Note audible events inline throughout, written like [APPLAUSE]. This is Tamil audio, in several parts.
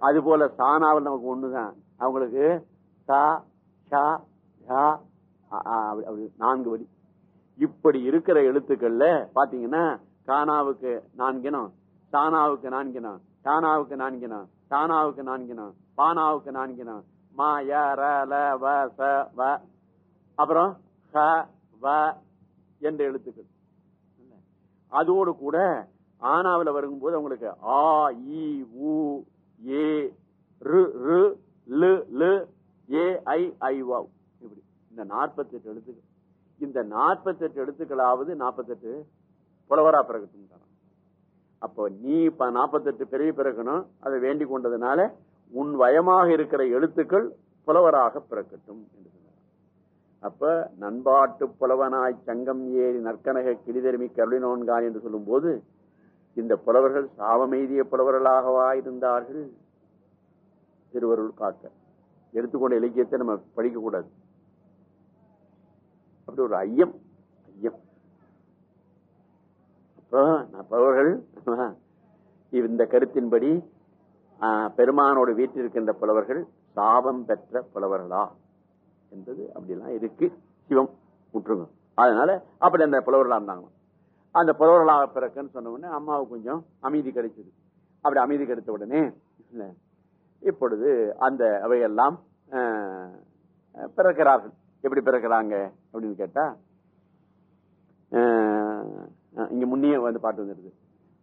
அது போல சானாவில் நமக்கு ஒண்ணுதான். அவங்களுக்கு சா ஷா ஷா அப்படி நான்கு வரி இப்படி இருக்கிற எழுத்துக்கள்ல பாத்தீங்கன்னா கானாவுக்கு நான்கினம் சானாவுக்கு நான்கினம் சானாவுக்கு நான்கினம் சானாவுக்கு நான்கினம் பானாவுக்கு நான்கினம் மா ய ர ல வ ச வ. அப்புறம் ஹ வ என்ற எழுத்துக்கள். அதோடு கூட ஆனாவில் வரும்போது அவங்களுக்கு ஆ இ உ ஏ ரு ரு லு லு ஏ ஐ ஐ வாவ் இப்படி. இந்த நாற்பத்தெட்டு எழுத்துக்கள். இந்த நாற்பத்தெட்டு எழுத்துக்களாவது நாற்பத்தெட்டு புலவரா பிறக்கட்டும் அப்போ நீ இப்ப நாற்பத்தெட்டு பிறவி பிறக்கணும். அதை வேண்டி கொண்டதுனால உன் வயமாக இருக்கிற எழுத்துக்கள் புலவராக பிறக்கட்டும் என்று சொன்னார். அப்ப நண்பாட்டு புலவனாய் சங்கம் ஏறி நற்கனக கிளிதருமி கருளினோன்கான் என்று சொல்லும் போது இந்த புலவர்கள் சாவமெய்திய புலவர்களாகவா இருந்தார்கள்? திருவருள் காக்க. எடுத்துக்கொண்ட இலக்கியத்தை நம்ம படிக்கக்கூடாது அப்படி ஒரு ஐயம் ஐயம். அப்போ நான் புலவர்கள் இந்த கருத்தின்படி பெருமானோட வீட்டில் இருக்கின்ற புலவர்கள் சாபம் பெற்ற புலவர்களா? என்பது அப்படிலாம் இருக்கு. சிவம் முற்றுங்க அதனால அப்படி அந்த புலவர்களா இருந்தாங்க அந்த புறவர்களாக பிறக்குன்னு சொன்ன உடனே அம்மாவுக்கு கொஞ்சம் அமைதி கிடைச்சது. அப்படி அமைதி கிடைத்த உடனே இல்லை இப்பொழுது அந்த அவையெல்லாம் பிறக்கிறார்கள். எப்படி பிறக்கிறாங்க? அப்படின்னு கேட்டா இங்கே இங்க முன்னே வந்து பாட்டு வந்துடுது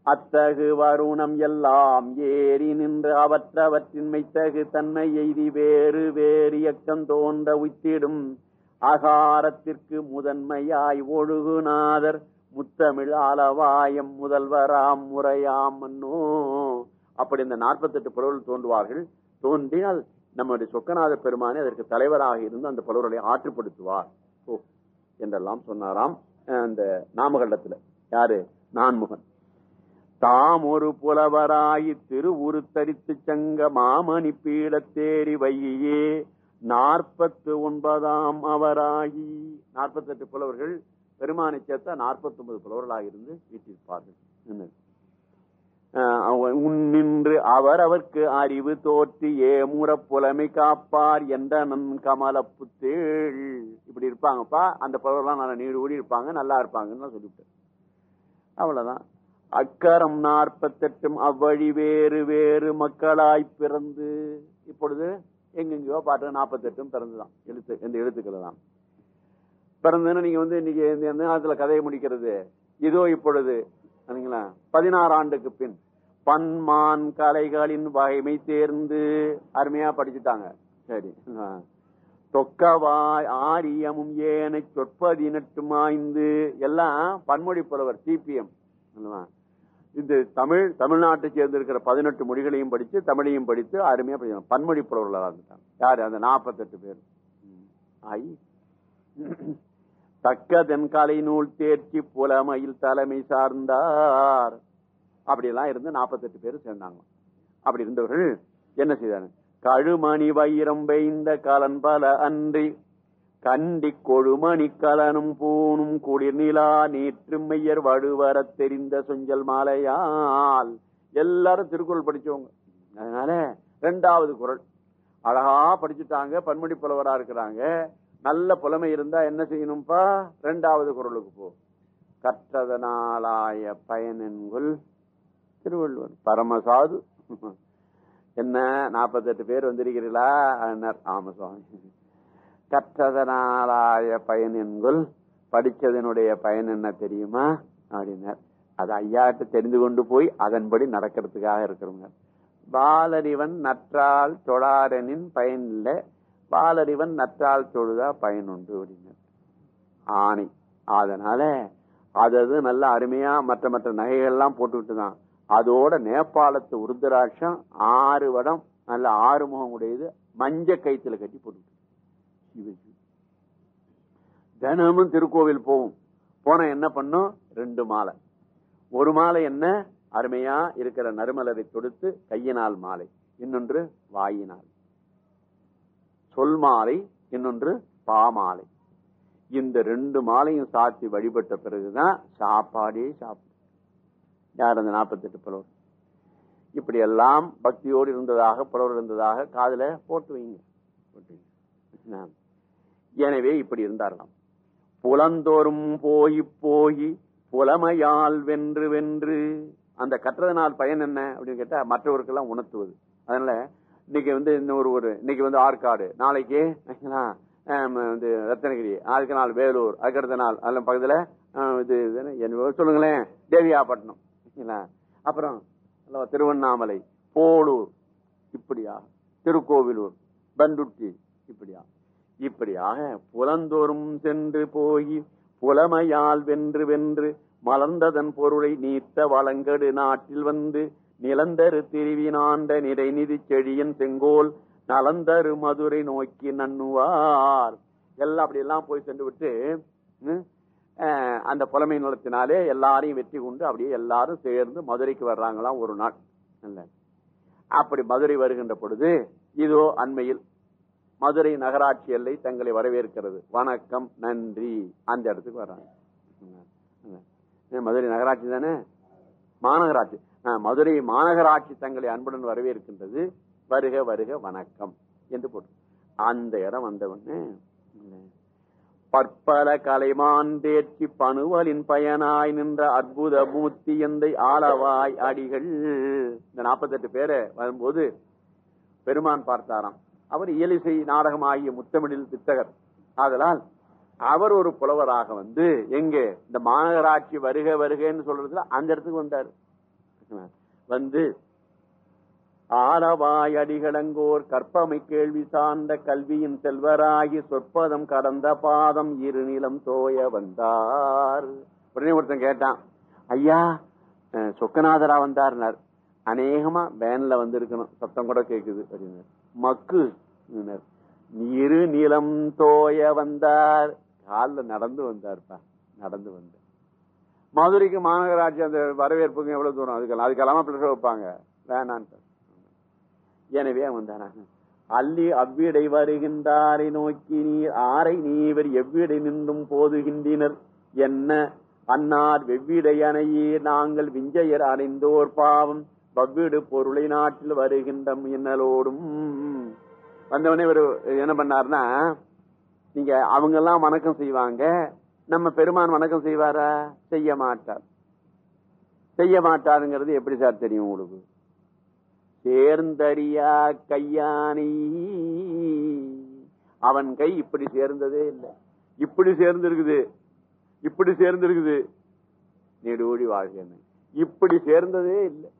அத்தகு வருணம் எல்லாம் ஏறி நின்று அவற்றவற்றின் மெய்த்தகு தன்னை எய்தி வேறு வேறு இயக்கம் தோன்ற உத்திடும் அகாரத்திற்கு முதன்மையாய் ஒழுகுநாதர் முத்தமிழ் ஆலவாயம் முதல்வராம் முறையாம் மன்னோ. அப்படி இந்த நாற்பத்தெட்டு புலவர்கள் தோன்றுவார்கள். தோன்றினால் நம்முடைய சொக்கநாத பெருமானே அதற்கு தலைவராக இருந்து அந்த புலவர்களை ஆற்றுப்படுத்துவார். ஓ என்றெல்லாம் சொன்னாராம். அந்த நாமகண்டத்துல. யாரு? நான்முகன். தாம் ஒரு புலவராயி திருவுரு தரித்து சங்க மாமணி பீடத்தேரி வையே நாற்பத்து ஒன்பதாம் அவராகி. நாற்பத்தெட்டு புலவர்கள் பெருமானை சேர்த்தா நாற்பத்தி ஒன்பது புலவர்களாக இருந்து வீட்டிருப்பார்கள் என்ன? அவ- உன்னின்று அவர் அவர்க்கு அறிவு தோற்றி ஏமுற புலமை காப்பார் என்ற நன் கமல தேள் இப்படி இருப்பாங்கப்பா. அந்த புலவர்லாம் நல்லா நீடு கூடி இருப்பாங்க நல்லா இருப்பாங்கன்னு நான் சொல்லிவிட்டேன். அவ்வளவுதான். அக்கரம் நாற்பத்தெட்டும் அவ்வழி வேறு வேறு மக்களாய் பிறந்து இப்பொழுது எங்கெங்கயோ பாட்டு நாற்பத்தெட்டும் பிறந்துதான். எழுத்து இந்த எழுத்துக்களை தான். பிறந்துன்னு நீங்க வந்து இன்னைக்கு இந்த எந்த நேரத்துல கதையை முடிக்கிறது. இதோ இப்பொழுது. சரிங்களா? பதினாறு ஆண்டுக்கு பின். பன்மான் கலைகளின் வகைமை தேர்ந்து அருமையா படிச்சுட்டாங்க. சரி. ஆ. தொக்கவாய் ஆரியமும் ஏனை சொற்பதி நட்டுமாய்ந்து எல்லாம் பன்மொழி புலவர் சிபிஎம். இந்த தமிழ் தமிழ்நாட்டை சேர்ந்திருக்கிற பதினெட்டு மொழிகளையும் படித்து தமிழையும் படித்து அருமையா படிச்சாங்க பன்மொழி புலவர்களாக இருந்துட்டாங்க. யாரு? அந்த நாற்பத்தெட்டு பேர். ம். தக்க தென்காலை நூல் தேர்ச்சி புலமையில் தலைமை சார்ந்தார். அப்படியெல்லாம் இருந்து நாற்பத்தெட்டு பேர் சேர்ந்தாங்க. அப்படி இருந்தவர்கள் என்ன செய்தாங்க? கழுமணி வைரம் பெய்ந்த கலன் பல அன்றி கண்டி கொழுமணி கலனும் பூணும் குளிர் நிலா நேற்று மையர் வடுவரத் தெரிந்த சொஞ்சல் மாலையால். எல்லாரும் திருக்குறள் படிச்சவங்க. அதனால ரெண்டாவது குறள். அழகா படிச்சுட்டாங்க பன்மொழி புலவரா இருக்கிறாங்க. நல்ல புலமை இருந்தா என்ன செய்யணும்பா? ரெண்டாவது குரலுக்கு போ. கற்றதனாலாய பயனென்குள் திருவள்ளுவர். பரமசாது. என்ன நாற்பத்தெட்டு பேர் வந்திருக்கிறீர்களா? அண்ணார் ஆமா சுவாமி. கற்றதனாலாய பயன் என்குள் படிச்சதனுடைய பயன் என்ன தெரியுமா? அப்படின்னார். அது ஐயாட்ட தெரிந்து கொண்டு போய் அதன்படி நடக்கிறதுக்காக இருக்கிறவங்க. பாலறிவன் நற்றால் தொழாரனின் பயன் இல்லை பாலறிவன் நற்றால் தொழுதா பயன் உண்டு அப்படின்னார். ஆணை. அதனால அதது நல்ல அருமையா மற்ற மற்ற நகைகள்லாம் போட்டுக்கிட்டு தான் அதோட நேபாளத்து உருதராட்சம் ஆறு வடம் நல்ல ஆறு முகம் உடையது மஞ்ச கைத்துல கட்டி போட்டுக்கிட்டு தினமும் திருக்கோவில் போவோம். போன என்ன பண்ணும்? ரெண்டு மாலை. ஒரு மாலை என்ன? அருமையா இருக்கிற நறுமலரை தொடுத்து கையினால் மாலை. இன்னொன்று வாயினால். சொல் மாலை இன்னொன்று பாமாலை. இந்த ரெண்டு மாலையும் சாத்தி வழிபட்ட பிறகுதான் சாப்பாடே சாப்பிடும். யார் அந்த நாற்பத்தெட்டு புலவர்? இப்படி எல்லாம் பக்தியோடு இருந்ததாக புலவர் இருந்ததாக காதில் போட்டு வைங்க. போட்டு எனவே இப்படி இருந்தார்களாம். புலந்தோறும் போய் போய் புலமையால் வென்று வென்று அந்த கற்றதனால் பயன் என்ன அப்படின்னு கேட்டால் மற்றவருக்கெல்லாம் உணர்த்துவது. அதனால இன்னைக்கு வந்து இன்னொரு ஊர். இன்னைக்கு வந்து ஆற்காடு. நாளைக்கு வந்து ரத்தனகிரி அதுக்கு நாள் வேலூர் அதுக்கடுத்த நாள் அதில் பக்கத்தில் இது என்ன, சொல்லுங்களேன் தேவியாப்பட்டினம். சரிங்களா? அப்புறம் திருவண்ணாமலை போலூர் இப்படியா திருக்கோவிலூர் பண்டுட்டி இப்படியா. இப்படியாக புலந்தோறும் சென்று போய் புலமையால் வென்று வென்று மலர்ந்ததன் பொருளை நீத்த வளங்கடு நாட்டில் வந்து நிலந்தரு திருவினாண்ட நிறைநிதி செழியின் செங்கோல் நலந்தரு மதுரை நோக்கி நண்ணுவார். எல்லாம் அப்படி எல்லாம் போய் சென்று விட்டு ம், அந்த புலமை நிலத்தினாலே எல்லாரையும் வெற்றி கொண்டு அப்படியே எல்லாரும் சேர்ந்து மதுரைக்கு வர்றாங்களாம் ஒரு நாள். அப்படி மதுரை வருகின்ற பொழுது இதோ அண்மையில் மதுரை நகராட்சி எல்லை தங்களை வரவேற்கிறது. வணக்கம் நன்றி. அந்த இடத்துக்கு வர்றாங்க. மதுரை நகராட்சி தானே? மாநகராட்சி. மதுரை மாநகராட்சி தங்களை அன்புடன் வரவேற்கின்றது. வருக வருக வணக்கம் என்று போட்டு. அந்த இடம் வந்தவொடனே பற்பல கலைமான் தேர்ச்சி பணுவலின் பயனாய் நின்ற அற்புத மூர்த்தி எந்தை ஆளவாய் அடிகள். இந்த நாற்பத்தெட்டு பேரை வரும்போது பெருமான் பார்த்தாராம். அவர் இயலிசை நாடகம் ஆகிய முத்தமிழில் தித்தகர் ஆதலால் அவர் ஒரு புலவராக வந்து எங்கே? இந்த மாநகராட்சி வருக வருகன்னு சொல்றதுல அந்த இடத்துக்கு வந்தார். வந்து ஆலவாய் அடிகளங்கோர் கற்பமை கேள்வி சார்ந்த கல்வியின் செல்வராகி சொற்பதம் கடந்த பாதம் இருநிலம் தோய வந்தார். உடனே ஒருத்தன் கேட்டான் ஐயா சொக்கநாதரா வந்தார்னார். அநேகமா வேன்ல வந்திருக்கணும். சத்தம் கூட கேக்குது அப்படின்னார். மக்கு இரு நிலம் தோய வந்தார். காலில் நடந்து வந்தார்ப்பா நடந்து வந்தார் மதுரைக்கு மாநகராட்சி அந்த வரவேற்புக்கு எவ்வளவு தூரம் அதுக்கெல்லாம் அதுக்கெல்லாம பிளஸ் வைப்பாங்க. எனவே அவன் அள்ளி அவ்விடை வருகின்றாரை நோக்கி நீர் ஆரை நீவர் எவ்விடை நின்றும் போதுகின்றனர்? என்ன? அன்னார் வெவ்விடை அணையீர் நாங்கள் விஞ்சையர் அணைந்தோர் பாவம். வவ்விடு பொருளை நாட்டில் வருகின்ற மின்னலோடும். வந்தவனே ஒரு என்ன பண்ணாருன்னா நீங்க அவங்க எல்லாம் வணக்கம் செய்வாங்க. நம்ம பெருமான் வணக்கம் செய்வாரா? செய்ய மாட்டார். செய்ய மாட்டாருங்கிறது எப்படி சார் தெரியும் உங்களுக்கு? சேர்ந்தறியா கையானி அவன் கை இப்படி சேர்ந்ததே இல்லை. இப்படி சேர்ந்திருக்குது. இப்படி சேர்ந்திருக்குது. நெடுவடி வாழ்க்கை இப்படி சேர்ந்ததே இல்லை.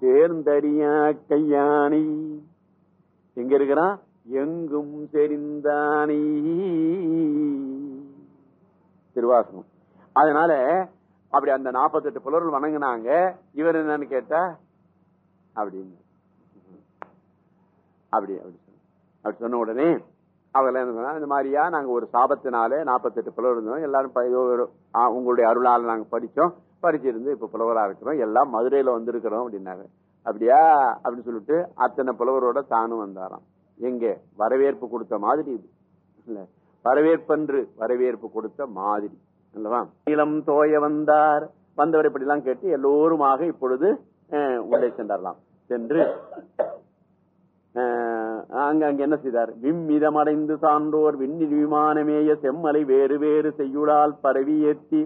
சேர்ந்தறியா கையானி எங்க இருக்கிறான்? எங்கும் தெரிந்தானி திருவாசகம். அதனால அப்படி அந்த நாற்பத்தெட்டு புலர்கள் வணங்கினாங்க இவர் என்னன்னு கேட்டா அப்படின்னு. அப்படி அப்படி சொன்ன அப்படி சொன்ன உடனே அவர்கள் என்ன சொன்னா, இந்த மாதிரியா நாங்க ஒரு சாபத்தினாலே நாற்பத்தெட்டு புலவர் இருந்தோம் எல்லாரும் ப- ஒரு, உங்களுடைய அருளால் நாங்க படிச்சோம் படிச்சிருந்து இப்ப புலவரா இருக்கிறோம் எல்லாம் மதுரையில வந்திருக்கிறோம் அப்படின்னாங்க. அப்படியா அப்படின்னு சொல்லிட்டு அத்தனை புலவரோட தானும் வந்தாராம். எங்கே? வரவேற்பு கொடுத்த மாதிரி இது. இல்லை. வரவேற்பன்று வரவேற்பு கொடுத்த மாதிரி அல்லவா? இளம் தோய வந்தார். வந்தவர் இப்படி எல்லாம் கேட்டு எல்லோருமாக இப்பொழுது உள்ளே சென்றாரலாம் சென்று அங்க அங்க என்ன செய்தார்? விம்மிதமடைந்து சான்றோர் விண்ணில் விமானமேய செம்மலை வேறு வேறு செய்யுளால் பரவி ஏற்றி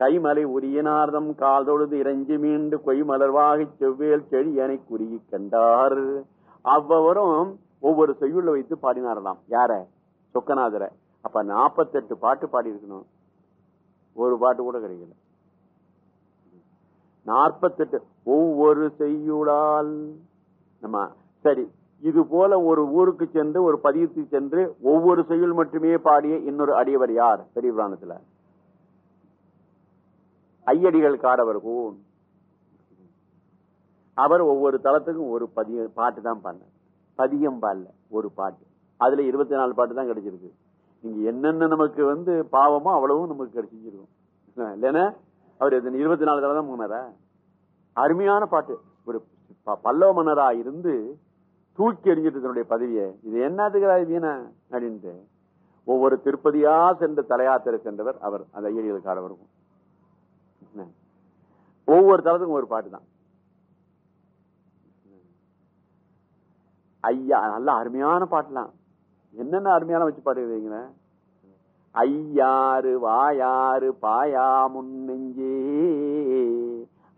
கைமலை உரியனார்தம் கால் தொழுது இறைஞ்சி மீண்டு கொய்மலர்வாகி செவ்வேல் செழியனை குறுகி கண்டார். அவ்வவரும் ஒவ்வொரு செய்யுள்ள வைத்து பாடினாரலாம் யார? சொக்கநாதரை. அப்ப நாற்பத்தெட்டு பாட்டு பாடி இருக்கணும் ஒரு பாட்டு கூட கிடைக்கல. நாற்பத்தெட்டு ஒவ்வொரு செய்யுளால். நம்ம சரி இது போல ஒரு ஊருக்கு சென்று ஒரு பதியத்துக்கு சென்று ஒவ்வொரு செய்யுள் மட்டுமே பாடிய இன்னொரு அடியவர் யார்? பெரிய புராணத்துல. ஐயடிகள் காடவர் கூன். அவர் ஒவ்வொரு தளத்துக்கும் ஒரு பதிய பாட்டு தான் பாடினார். பதியம் பாடல ஒரு பாட்டு. அதுல இருபத்தி நாலு பாட்டு தான் கிடைச்சிருக்கு. இங்க என்னென்ன நமக்கு வந்து பாவமோ அவ்வளவும் நமக்கு கிடைச்சிருக்கும். இல்லைன்னா அவர் இருபத்தி நாலு தடவை தான் போனாரா அருமையான பாட்டு. ஒரு ப- பல்லவ மன்னரா இருந்து தூக்கி எறிஞ்சிட்டு தன்னுடைய பதவியை இது என்னத்துக்குறா வீணா? அப்படின்ட்டு ஒவ்வொரு திருப்பதியா சென்று சென்றவர் அவர் அந்த ஐயர்களுக்காரவருக்கும் ஒவ்வொரு தளத்துக்கும் ஒரு பாட்டு தான். ஐயா நல்ல அருமையான பாட்டுலாம். என்னென்ன அருமையான வச்சு பாடுறீங்களேன் ஐயாறு வாயாறு பாயா முன்னெஞ்சே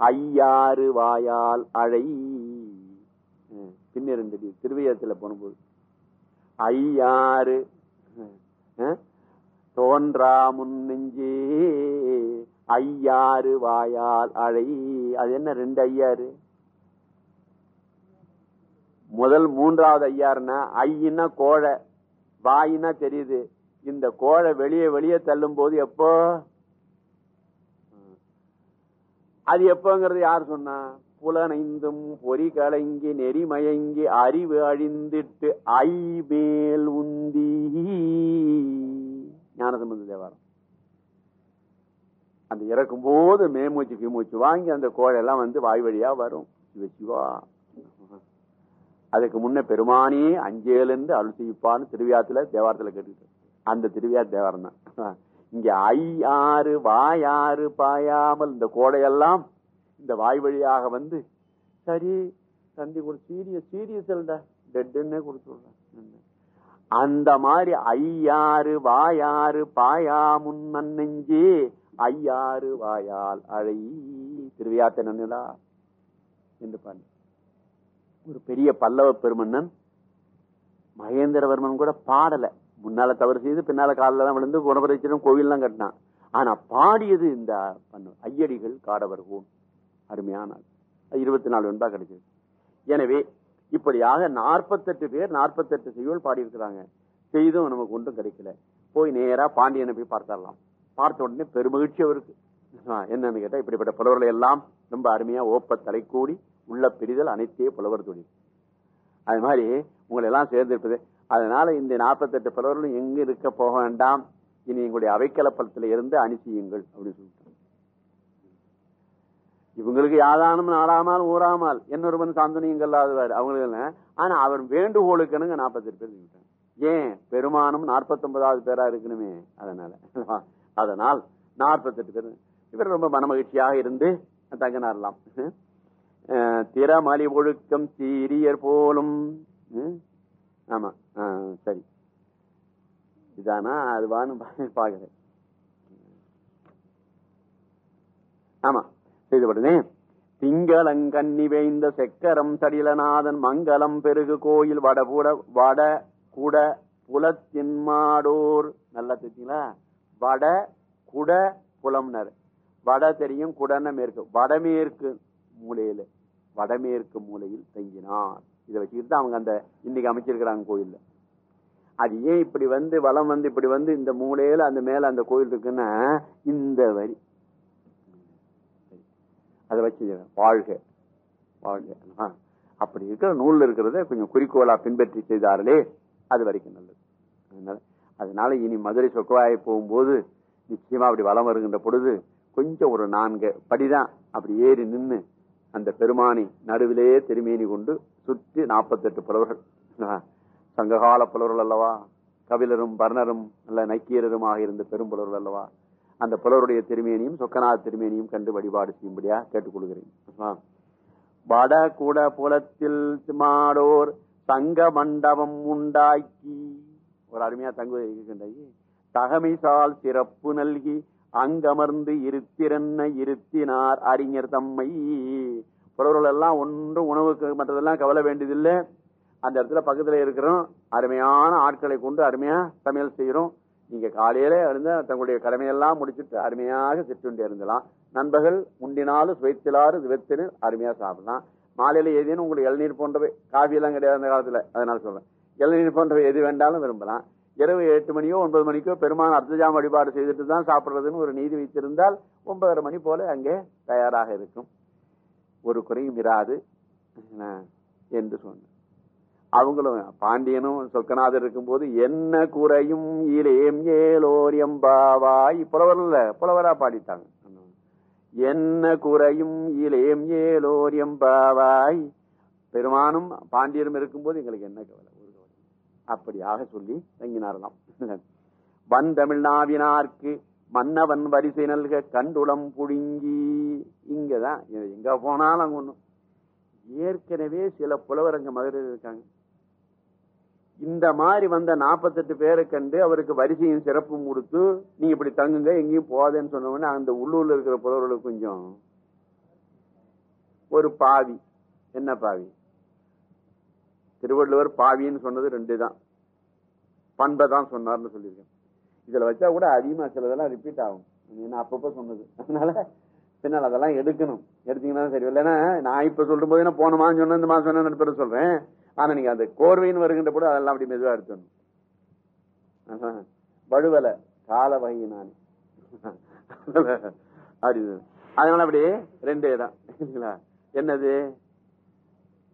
ஐயாறு வாயால் அழை. ம், திருவையத்தில் திருவையத்துல போகும்போது. ஐயாறு தோன்றா முன்னெஞ்சே ஐயாறு வாயால் அழை. அது என்ன ரெண்டு ஐயாறு? முதல் மூன்றாவது ஐயாருன்னா ஐயின்னா கோழை. வாயின்னா தெரியுது. இந்த கோழை வெளியே வெளியே தள்ளும் போது எப்போ? அது எப்போங்கிறது யார் சொன்னா? புலனைந்தும் பொறி கலங்கி நெறிமயங்கி அறிவு அழிந்திட்டு ஐ மேல் உந்தி. ஞானசம்பந்த தேவாரம். அந்த இறக்கும் போது மேமூச்சு கிமூச்சு வாங்கி அந்த கோழெல்லாம் வந்து வாய் வழியா வரும். சிவ சிவா. அதுக்கு முன்ன பெருமானே அஞ்சேலந்து அருள் செய்ப்பான்னு திருவிழாத்துல தேவாரத்துல கேட்டுக்கிட்டு அந்த திருவியா தேவாரம் தான். இங்க ஐ ஆறு வாயாறு பாயாமல் இந்த கோடையெல்லாம் இந்த வாய் வழியாக வந்து சரி தந்தி கொடு சீரியஸ் சீரியஸ் இல்லடா டெட்டுன்னே கொடுத்துடுறேன் அந்த மாதிரி ஐயாறு வாயாறு பாயா முன் நெஞ்சே ஐயாறு வாயால் அழை திருவியாத்த நன்னிலா என்று பாரு ஒரு பெரிய பல்லவ பெருமன்னன் மகேந்திரவர்மன் கூட பாடலை. முன்னால தவறு செய்து பின்னால காலில் தான் விழுந்து குணபரிச்சனும் கோவில்லாம் கட்டினான். ஆனா பாடியது இந்த ஐயடிகள் காடவர் அருமையான இருபத்தி நாலு வெண்பா கிடைச்சது. எனவே இப்படியாக நாற்பத்தெட்டு பேர் நாற்பத்தெட்டு செய்யுள் பாடியிருக்கிறாங்க. செய்தும் நமக்கு ஒன்றும் கிடைக்கல. போய் நேரா பாண்டியனை போய் பார்த்தரலாம் பார்த்த உடனே பெருமகிழ்ச்சி அவருக்கு. ஆ, என்னன்னு கேட்டா இப்படிப்பட்ட புலவர்களை எல்லாம் ரொம்ப அருமையா ஓப்ப தலைக்கூடி உள்ள பிரிதல் அனைத்தே புலவர் தொழில். அது மாதிரி உங்களை எல்லாம் சேர்ந்திருப்பது அதனால இந்த நாற்பத்தெட்டு புலவர்களும் எங்கு இருக்க போக வேண்டாம். இனி எங்களுடைய அவைக்கலப்பலத்தில் இருந்து அனுப்பியுங்கள் அப்படின்னு சொல்லிட்டாங்க. இவங்களுக்கு யாதானும் நாடாமல் ஊறாமல் என்னொருவன் சாந்தனியும் கல்லாதவார் அவங்களுக்கு ஆனால் ஆனா அவர் வேண்டுகோளுக்கணுங்க நாற்பத்தெட்டு பேர் சொல்லிட்டாங்க. ஏன்? பெருமானம் நாற்பத்தொன்பதாவது பேரா இருக்கணுமே. அதனால. அதனால் நாற்பத்தெட்டு பேர். இவர் ரொம்ப மனமகிழ்ச்சியாக இருந்து தங்கினாரலாம் திறமலி ஒழுக்கம் சீரியர் போலும். ம்? ஆமா சரி. இதானா? அதுவான்னு பாக்குறேன் ஆமா செய்தபடுனே திங்களங்கண்ணி வேய்ந்த செக்கரம் சடிலநாதன் மங்களம் பெருகு கோயில் வடபுட வட குட புலத்தின்மாடோர் நல்லா தெரியுங்களா வட குட புலம்னர். வட தெரியும் குடன மேற்கு. வடமேற்கு மூலையில. வடமேற்கு மூலையில் தங்கினார். இதை வச்சுக்கிட்டு தான் அவங்க அந்த இன்னைக்கு அமைச்சிருக்கிறாங்க கோயிலில். அது ஏன் இப்படி வந்து வளம் வந்து இப்படி வந்து இந்த மூலையில் அந்த மேலே அந்த கோயில் இருக்குன்னா இந்த வரி. அதை வச்சு வாழ்க. வாழ்க. அப்படி இருக்கிற நூலில் இருக்கிறத கொஞ்சம் குறிக்கோளாக பின்பற்றி செய்தார்களே அது வரைக்கும் நல்லது. அதனால அதனால இனி மதுரை சொக்கவாயை போகும்போது நிச்சயமாக அப்படி வளம் வருகின்ற பொழுது கொஞ்சம் ஒரு நான்கு படிதான் அப்படி ஏறி நின்று அந்த பெருமானி நடுவிலே திருமேனி கொண்டு சுற்றி நாற்பத்தெட்டு புலவர்கள். சங்ககால புலவர்கள் அல்லவா? கபிலரும் பர்ணரும் அல்ல நக்கீரருமாக இருந்த பெரும் புலவர்கள் அல்லவா? அந்த புலவருடைய திருமேனியும் சொக்கநாத திருமேனியும் கண்டு வழிபாடு செய்யும்படியா கேட்டுக்கொள்கிறேன். ஆ. வட கூட புலத்தில் மாடோர் தங்க மண்டபம் உண்டாக்கி. ஒரு அருமையா தங்குவதை தகமைசால் சிறப்பு நல்கி அங்கமர்ந்து இருத்திரன்ன இருத்தினார் அறிஞர் தம்மை. புலவர்கள் எல்லாம் ஒன்றும் உணவுக்கு மற்றதெல்லாம் கவலை வேண்டியதில்லை. அந்த இடத்துல பக்கத்தில் இருக்கிறோம். அருமையான ஆட்களை கொண்டு அருமையாக சமையல் செய்கிறோம். நீங்கள் காலையில் இருந்து தங்களுடைய கடமையெல்லாம் முடிச்சிட்டு அருமையாக சிற்றுண்டி இருந்தலாம் நண்பர்கள் உண்டினாலும் சுவைத்திலாறு வித்தினு அருமையாக சாப்பிடலாம். மாலையில் ஏதேனும் உங்களுக்கு இளநீர் போன்றவை காஃபியெல்லாம் கிடையாது அந்த காலத்தில். அதனால் சொல்கிறேன் இளநீர் போன்றவை எது வேண்டாலும் விரும்பலாம். இரவு எட்டு மணியோ ஒன்பது மணிக்கோ பெருமான் அர்த்தஜாம வழிபாடு செய்துட்டு தான் சாப்பிட்றதுன்னு ஒரு நீதி வைத்திருந்தால் ஒன்பதரை மணி போல அங்கே தயாராக இருக்கும். ஒரு குறையும் இராது என்று சொன்ன அவங்களும் பாண்டியனும் சொக்கநாதர் இருக்கும்போது என்ன குறையும் இலேம் ஏலோர் எம்பாவாய்? புலவர்ல புலவரா பாடிட்டாங்க. என்ன குறையும் இலேம் ஏலோர் எம்பாவாய்? பெருமானும் பாண்டியனும் இருக்கும்போது எங்களுக்கு என்ன கவலை? அப்படியாக சொல்லி தங்கினாரலாம் வன் தமிழ்நாவினார்க்கு மன்னவன் வரிசை நல்க கண்டுளம் புழுங்கி. இங்கதான் எங்க போனாலும் அங்க ஒண்ணும் ஏற்கனவே சில புலவர் அங்க மதுரையில் இருக்காங்க. இந்த மாதிரி வந்த நாற்பத்தெட்டு பேரை கண்டு அவருக்கு வரிசையும் சிறப்பும் கொடுத்து நீங்க இப்படி தங்குங்க எங்கேயும் போதேன்னு சொன்ன அந்த உள்ளூர்ல இருக்கிற புலவர்களுக்கு கொஞ்சம் ஒரு பாவி. என்ன பாவி? திருவள்ளுவர் பாவின்னு சொன்னது ரெண்டு தான் பண்பை தான் சொன்னார்னு சொல்லியிருக்கேன் இதில் வச்சா கூட அதிகமாக சிலதெல்லாம் ரிப்பீட் ஆகும். நான் அப்பப்போ சொன்னது. அதனால பின்னால் அதெல்லாம் எடுக்கணும். எடுத்தீங்கன்னா சரி. இல்லைன்னா நான் இப்போ சொல்லும் போது என்ன போன மாதம் சொன்ன இந்த மாதம் சொன்ன பேர் சொல்கிறேன் ஆனால் நீங்கள் அந்த கோர்வைன்னு வருகின்ற கூட அதெல்லாம் அப்படி மெதுவாக எடுத்துடணும். வழுவலை கால வகை நான் அப்படி. அதனால அப்படி ரெண்டு இடம் இல்லைங்களா? என்னது?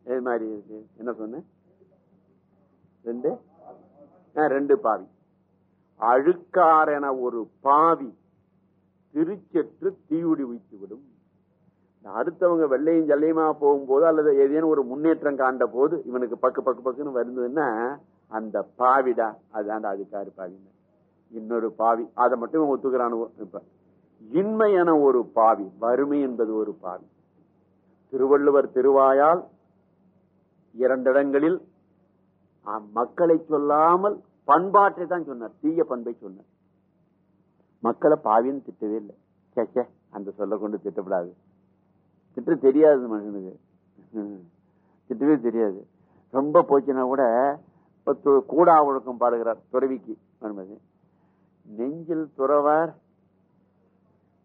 எது மாதிரி இருக்கு? என்ன சொன்னேன்? ரெண்டு? ரெண்டு பாவி. அழுக்காரென ஒரு பாவி திருச்செற்று தீயுடி வைத்துவிடும் அடுத்தவங்க வெள்ளையும் ஜல்லையுமா போகும்போது அல்லது ஏதேனும் ஒரு முன்னேற்றம் காண்ட போது இவனுக்கு பக்கு பக்கு பக்குன்னு வருதுன்னா அந்த பாவிடா அதுதான் அதுக்காரு பாவிங்க இன்னொரு பாவி அதை மட்டும் இவன் ஒத்துக்கிறானுவோ இப்ப இன்மை என ஒரு பாவி வறுமை என்பது ஒரு பாவி. திருவள்ளுவர் திருவாயால் இரண்டிடங்களில் மக்களை சொல்லாமல் பண்பாட்டை தான் சொன்னார். தீய பண்பை சொன்னார். மக்களை பாவின்னு திட்டவே இல்லை. சே அந்த சொல்ல கொண்டு திட்டப்படாது. திட்ட தெரியாது மனுஷனுக்கு. ம். திட்டவே தெரியாது. ரொம்ப போச்சுன்னா கூட இப்போ து- கூடா ஒழுக்கம் பாடுகிறார் துறவிக்கு என்பது நெஞ்சில் துறவார்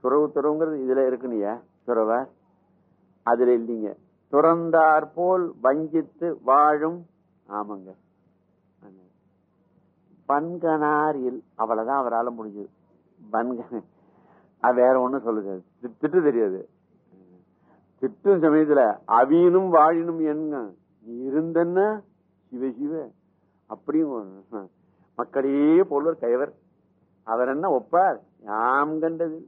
துறவு துறவுங்கிறது இதுல இருக்குனியா துறவார். அதுல இல்லைங்க. துறந்தார் போல் வஞ்சித்து வாழும் ஆமாங்க. பன்கனார் அவ்வளவுதான் அவரால் முடிஞ்சது. பன்கன அது வேற ஒன்றும் சொல்லுது. திட்டு தெரியாது. திட்டும் சமயத்துல அவியனும் வாழினும் என்க. நீ இருந்தன்னா? சிவ சிவ. அப்படியும் மக்களே போல்வர் கைவர் அவர் என்ன ஒப்பார்? யாம் கண்டது.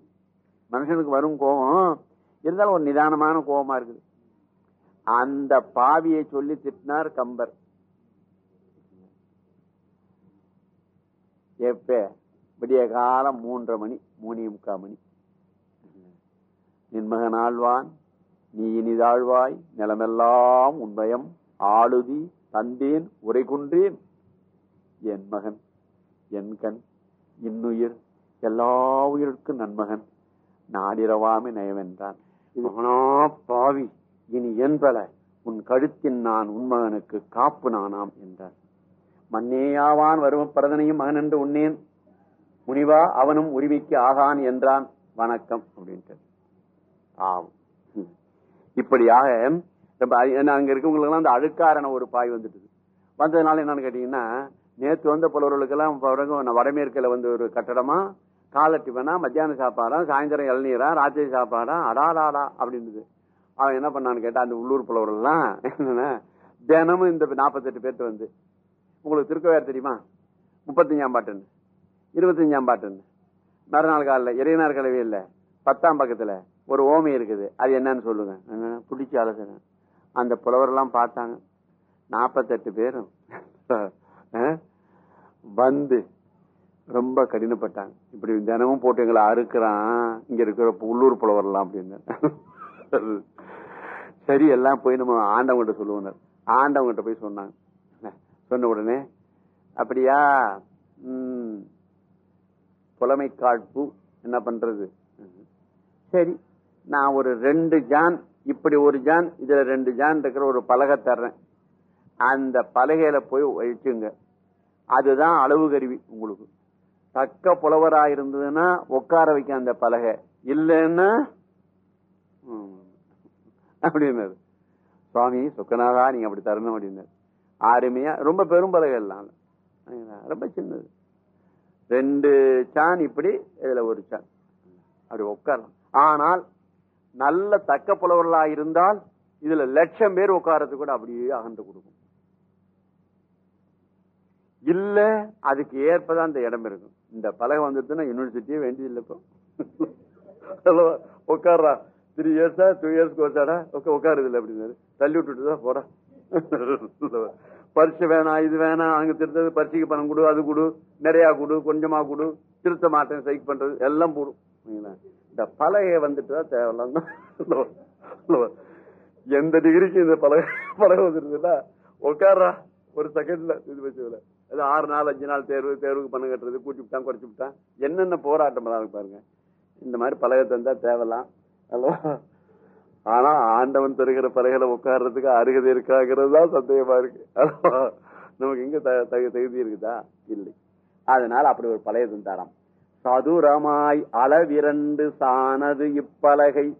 மனுஷனுக்கு வரும் கோபம். இருந்தாலும் ஒரு நிதானமான கோபமா இருக்குது. அந்த பாவியை சொல்லி திட்டினார் கம்பர். எப்ப? விடிய காலம் மூன்றரை மணி மூணே முக்கால் மணி. நின்மகன் ஆழ்வான் நீ இனிதாழ்வாய் நிலமெல்லாம் உண்பயம் ஆளுதி தந்தேன் உரை குன்றேன். என் மகன் என் கண் இன்னுயிர் எல்லா உயிருக்கும் நன்மகன். நாடிரவாமே நயவென்றான் மகனா பாவி இனி என்பல. உன் கழுத்தின் நான் உன்மகனுக்கு காப்பு நானாம் என்றான். மன்னேயாவான் வரும் பரதனையும் மகன் என்று உன்னேன் முனிவா அவனும் உரிமைக்கு ஆகான் என்றான். வணக்கம் அப்படின்ட்டு ஆம் ம். இப்படியாக ரொம்ப அங்க இருக்கவங்களுக்கெல்லாம் அந்த அழுக்காரன ஒரு பாய் வந்துட்டு வந்ததுனால என்னன்னு கேட்டீங்கன்னா நேற்று வந்த புலவர்களுக்கெல்லாம் பிறகு நான் வடமேற்குல வந்து ஒரு கட்டடமா காலை டிஃபனா மத்தியானம் சாப்பாடா சாயந்தரம் இளநீரா ராத்திரி சாப்பாடா அடாடாடா அப்படின்றது அவன் என்ன பண்ணான்னு கேட்டா அந்த உள்ளூர் புலவர்கள்லாம் என்னன்னா தினமும் இந்த நாற்பத்தெட்டு பேர்த்து வந்து உங்களுக்கு திருக்கோயார் தெரியுமா? முப்பத்தஞ்சாம் பாட்டுன்னு. இருபத்தஞ்சாம் பாட்டுன்னு. மறுநாள் காலில் இறையனார் கலவே இல்லை. பத்தாம் பக்கத்தில் ஒரு ஓமை இருக்குது. அது என்னன்னு சொல்லுங்க. என்ன, பிடிச்ச ஆலோசனை அந்த புலவரெல்லாம் பார்த்தாங்க. நாற்பத்தெட்டு பேரும். வந்து ரொம்ப கடினப்பட்டாங்க. இப்படி தினமும் போட்டு எங்களை அறுக்கிறான். இங்க இருக்கிற உள்ளூர் புலவரெல்லாம் அப்படின்னு. சரி எல்லாம் போய் நம்ம ஆண்டவங்கிட்ட சொல்லுவோம். ஆண்டவங்கிட்ட போய் சொன்னாங்க. சொன்ன உடனே அப்படியா? புலமை காழ்ப்பு என்ன பண்றது? சரி நான் ஒரு ரெண்டு ஜான் இப்படி ஒரு ஜான் இதுல ரெண்டு ஜான் இருக்கிற ஒரு பலகை தர்றேன். அந்த பலகையில போய் வச்சுங்க அதுதான் அளவு கருவி உங்களுக்கு. தக்க புலவரா இருந்ததுன்னா உட்கார வைக்க அந்த பலகை. இல்லைன்னா அப்படின்னாரு. சுவாமி சுக்கநாதா நீங்க அப்படி தரணும் அப்படின்னாரு. அருமையா ரொம்ப பெரும் பலகை எல்லாம் ரொம்ப சின்னது. ரெண்டு சான் இப்படி இதுல ஒரு சான் அப்படி உட்காரலாம் ஆனால் நல்ல தக்க புலவர்களா இருந்தால் இதுல லட்சம் பேர் உட்காரத்து கூட அப்படியே அகன்று கொடுக்கும். இல்ல அதுக்கு ஏற்பதான் அந்த இடம் இருக்கும். இந்த பலகை வந்துட்டுன்னா யூனிவர்சிட்டியே வேண்டியது இல்லை இப்போ. ஹலோ த்ரீ இயர்ஸா டூ இயர்ஸ்க்கு வச்சாடா உட்காருது இல்லை அப்படின்னாரு. தள்ளி விட்டுட்டு தான் போடா பரிசு வேணாம் இது வேணாம் அங்க திருத்தது பரிசுக்கு பணம் கொடு அது கொடு நிறையா கொடு கொஞ்சமா கொடு திருத்த மாட்டேன் சைக் பண்றது எல்லாம் போடும். இந்த பலகை வந்துட்டு தான் தேவையில்லாம் [LAUGHS] எந்த டிகிரிக்கு இந்த பலகை பலகை வந்துருதுன்னா உட்கார்றா ஒரு செகண்ட்ல இது வச்சதுல. அது ஆறு நாள் அஞ்சு நாள் தேர்வு தேர்வுக்கு பணம் கட்டுறது கூட்டி விட்டான் குறைச்சி விட்டான். என்னென்ன போராட்டம் தான் பாருங்க. இந்த மாதிரி பலகை தந்தா தேவலாம் அல்லவா ஆனா ஆண்டவன் தருகிற பறைகளை உட்கார்றதுக்கு அருகதை இருக்காங்கிறது தான் சந்தேகமா இருக்கு. நமக்கு எங்க தகு- தகுதி இருக்குதா? இல்லை. அதனால அப்படி ஒரு பழைய தந்தாராம். சதுரமாய் அளவிரண்டு சானது இப்பலகை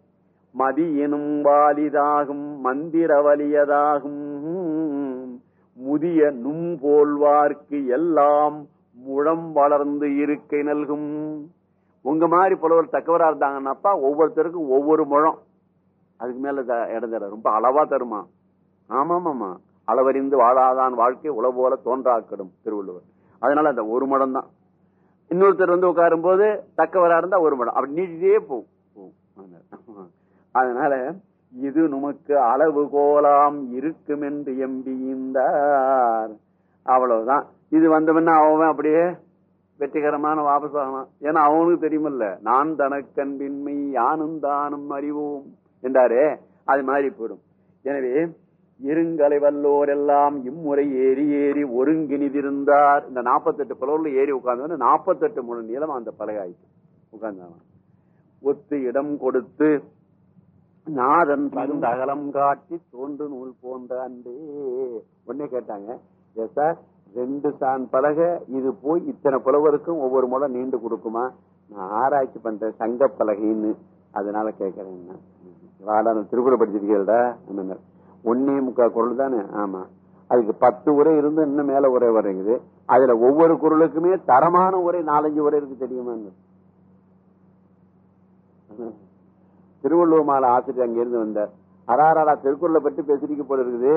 மதியினும் வாலிதாகும் மந்திர வலியதாகும். முதிய நும் போல்வார்க்கு எல்லாம் முழம் வளர்ந்து இருக்கை நல்கும். உங்க மாதிரி புலவர் தக்கவரா இருந்தாங்கன்னாப்பா ஒவ்வொருத்தருக்கும் ஒவ்வொரு முழம். அதுக்கு மேல த- இடம் தர ரொம்ப அளவா தருமா? ஆமாமாமா. அளவறிந்து வாழாதான் வாழ்க்கை உள போல தோன்றாக்கிடும் திருவள்ளுவர். அதனால அந்த ஒரு மடம் தான். இன்னொருத்தர் வந்து உட்காரும் போது தக்கவரா இருந்தா ஒரு மடம். அப்படி நீட்டிட்டே போகும் அதனால இது நமக்கு அளவு கோலாம் இருக்கும் என்று எம்பியிருந்தார் அவ்வளவுதான். இது வந்தவன்னா அவன் அப்படியே வெற்றிகரமான வாபஸ் ஆகலாம் ஏன்னா அவனுக்கு தெரியுமில்ல நான் தனக்கன்பின்மை யானும் தானும் அறிவோம். என்றாரே அது மாதிரி போயிடும் எனவே இருங்கலை வல்லோர் எல்லாம் இம்முறை ஏறி ஏறி ஒருங்கிணிதிருந்தார் இந்த நாற்பத்தெட்டு புலவர்ல ஏறி உட்கார்ந்து நாற்பத்தெட்டு முழு நீளம் அந்த பலகாய்க்கு ஆயிட்டு உட்கார்ந்தாங்க ஒத்து இடம் கொடுத்து நாதன் பகுந்த அகலம் காட்டி தோன்று நூல் போன்ற அன்றே கேட்டாங்க எஸ் சார் ரெண்டு சான் பலகை இது போய் இத்தனை புலவருக்கும் ஒவ்வொரு முறை நீண்டு கொடுக்குமா? நான் ஆராய்ச்சி பண்றேன் சங்க பலகைன்னு. அதனால கேட்கறேன் வாடா திருக்குறள் படிச்சிருக்கீங்கடா ஒன்னே முக்கால் குரல் தானே? ஆமா. அதுக்கு பத்து உரை இருந்து இன்னும் மேல உரை வரைங்குது அதுல ஒவ்வொரு குரலுக்குமே தரமான உரை நாலஞ்சு உரை இருக்கு தெரியுமா? திருவள்ளுவர் மாலை ஆசிரியர் அங்கிருந்து வந்தார். அராரா திருக்குறளை பற்றி பேசிட்டு போல இருக்குது.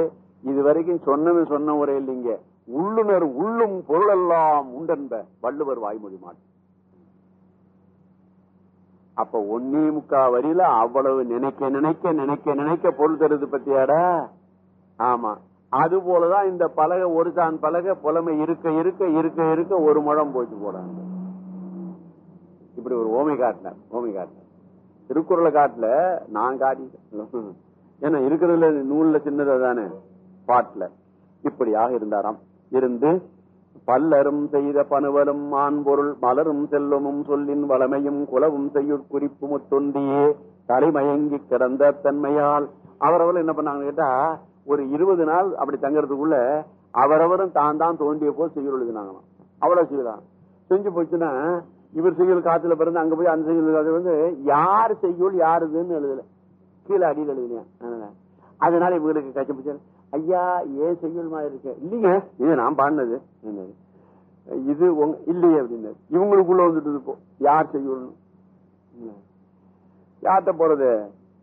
இது வரைக்கும் சொன்னவன் சொன்ன உரை இல்லைங்க. உள்ளுணர் உள்ளும் பொருளெல்லாம் உண்டென்ப வள்ளுவர் வாய்மொழி மாட்டு அப்ப ஒன்னே முக்கா வரியில அவ்வளவு நினைக்க நினைக்க நினைக்க நினைக்க பொருள் தருது பத்தியாடா? ஆமா. அது போலதான் இந்த பலகை ஒரு தான் பலகை புலமை இருக்க இருக்க இருக்க இருக்க ஒரு முழம் போச்சு போறாங்க. இப்படி ஒரு ஓமை காட்டினார் ஓமை காட்டினார் திருக்குறளை காட்டல நான் காட்டிட்டேன் ஏன்னா இருக்கிறதுல நூல்ல சின்னதா பாட்டுல. இப்படியாக இருந்தாராம். இருந்து பல்லரும் செய்த பனுவலும் ஆண்பொருள் மலரும் செல்வமும் சொல்லின் வளமையும் குலவும் செய்யுட் குறிப்பு முத்தொண்டியே தலைமயங்கி கிடந்த தன்மையால். அவரவர்கள் என்ன பண்ணாங்க கேட்டா ஒரு இருபது நாள் அப்படி தங்கறதுக்குள்ள அவரவரும் தான் தான் தோண்டிய போல் செய்யுள் எழுதினாங்களாம். அவ்வளவு செய்யலாம் செஞ்சு போச்சுன்னா இவர் செய்யுள் காத்துல பிறந்து அங்க போய் அந்த செய்யுள் காத்துல வந்து யார் செய்யுள் யாருதுன்னு எழுதல. கீழே அடியில் எழுதினேன். அதனால இவங்களுக்கு கட்சி ஐயா ஏன் செய்யுள் இருக்க. இருக்கு இல்லைங்க இது நான் பாடினது. இது உங்க இல்லையே அப்படின்னு இவங்களுக்குள்ள வந்துட்டு இப்போ யார் செய்யணும் யார்கிட்ட போறது?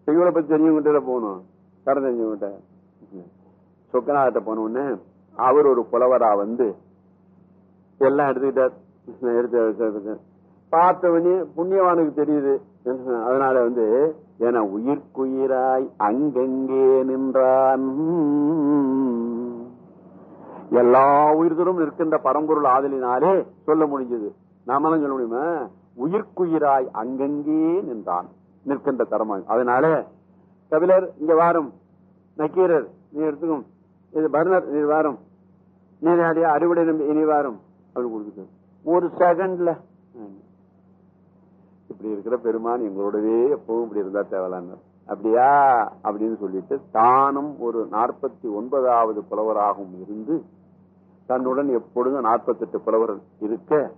செய்யுளை பத்தி தெரிஞ்சவங்கிட்ட போகணும். கடன் தெரிஞ்சவங்கிட்ட சொக்கநாகிட்ட போனோடனே அவர் ஒரு புலவரா வந்து எல்லாம் எடுத்துக்கிட்டார். எடுத்து எடுத்து. பார்த்தவனே புண்ணியவானுக்கு தெரியுது. அதனால வந்து என உயிர்க்குயிராய் அங்கெங்கே நின்றான். எல்லா உயிர்களும் நிற்கின்ற பரம்பொருள் ஆதலினாலே சொல்ல முடிஞ்சது. நாமெல்லாம் சொல்ல முடியுமா? உயிர்க்குயிராய் அங்கங்கே நின்றான். நிற்கின்ற தரமா அதனால கபிலர் இங்க வாரும். நக்கீரர் நீ எடுத்துக்கும். இது பர்னர் நீ வாரும். நீராடிய அறுவடை நம்பி இனி வாரும். அப்படின்னு கொடுக்குது ஒரு செகண்ட்ல இப்படி இருக்கிற பெருமான் எங்களோடவே எப்பவும் இப்படி இருந்தா தேவலான்னு. அப்படியா? அப்படின்னு சொல்லிட்டு தானும் ஒரு நாற்பத்தி ஒன்பதாவது புலவராகவும் இருந்து தன்னுடன் எப்பொழுதும் நாற்பத்தெட்டு புலவர் இருக்க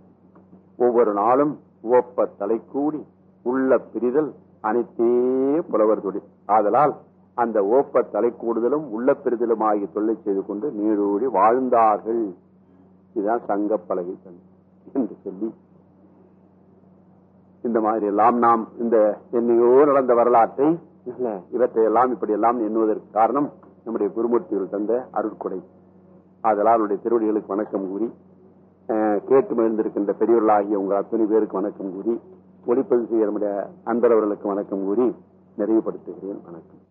ஒவ்வொரு நாளும் ஒப்ப தலை கூடி உள்ள பிரிதல் அனைத்தே புலவர் தொழில். ஆதலால் அந்த ஓப்ப தலை கூடுதலும் உள்ள பிரிதலும் ஆகிய தொல்லை செய்து கொண்டு நீடூடி வாழ்ந்தார்கள். இதுதான் சங்க பலகை தன் என்று சொல்லி இந்த மாதிரி எல்லாம் நாம் இந்த என்னையோ நடந்த வரலாற்றை இவற்றை எல்லாம் இப்படி எல்லாம் எண்ணுவதற்கு காரணம் நம்முடைய குருமூர்த்திகள் தந்த அருட்கொடை. அதனால் அவருடைய திருவடிகளுக்கு வணக்கம் கூறி கேட்டு மகிழ்ந்திருக்கின்ற பெரியவர்களாகிய உங்கள் அத்தனை பேருக்கு வணக்கம் கூறி ஒளிப்பதிவு செய்ய நம்முடைய அன்பரவர்களுக்கு வணக்கம் கூறி நிறைவுபடுத்துகிறேன். வணக்கம்.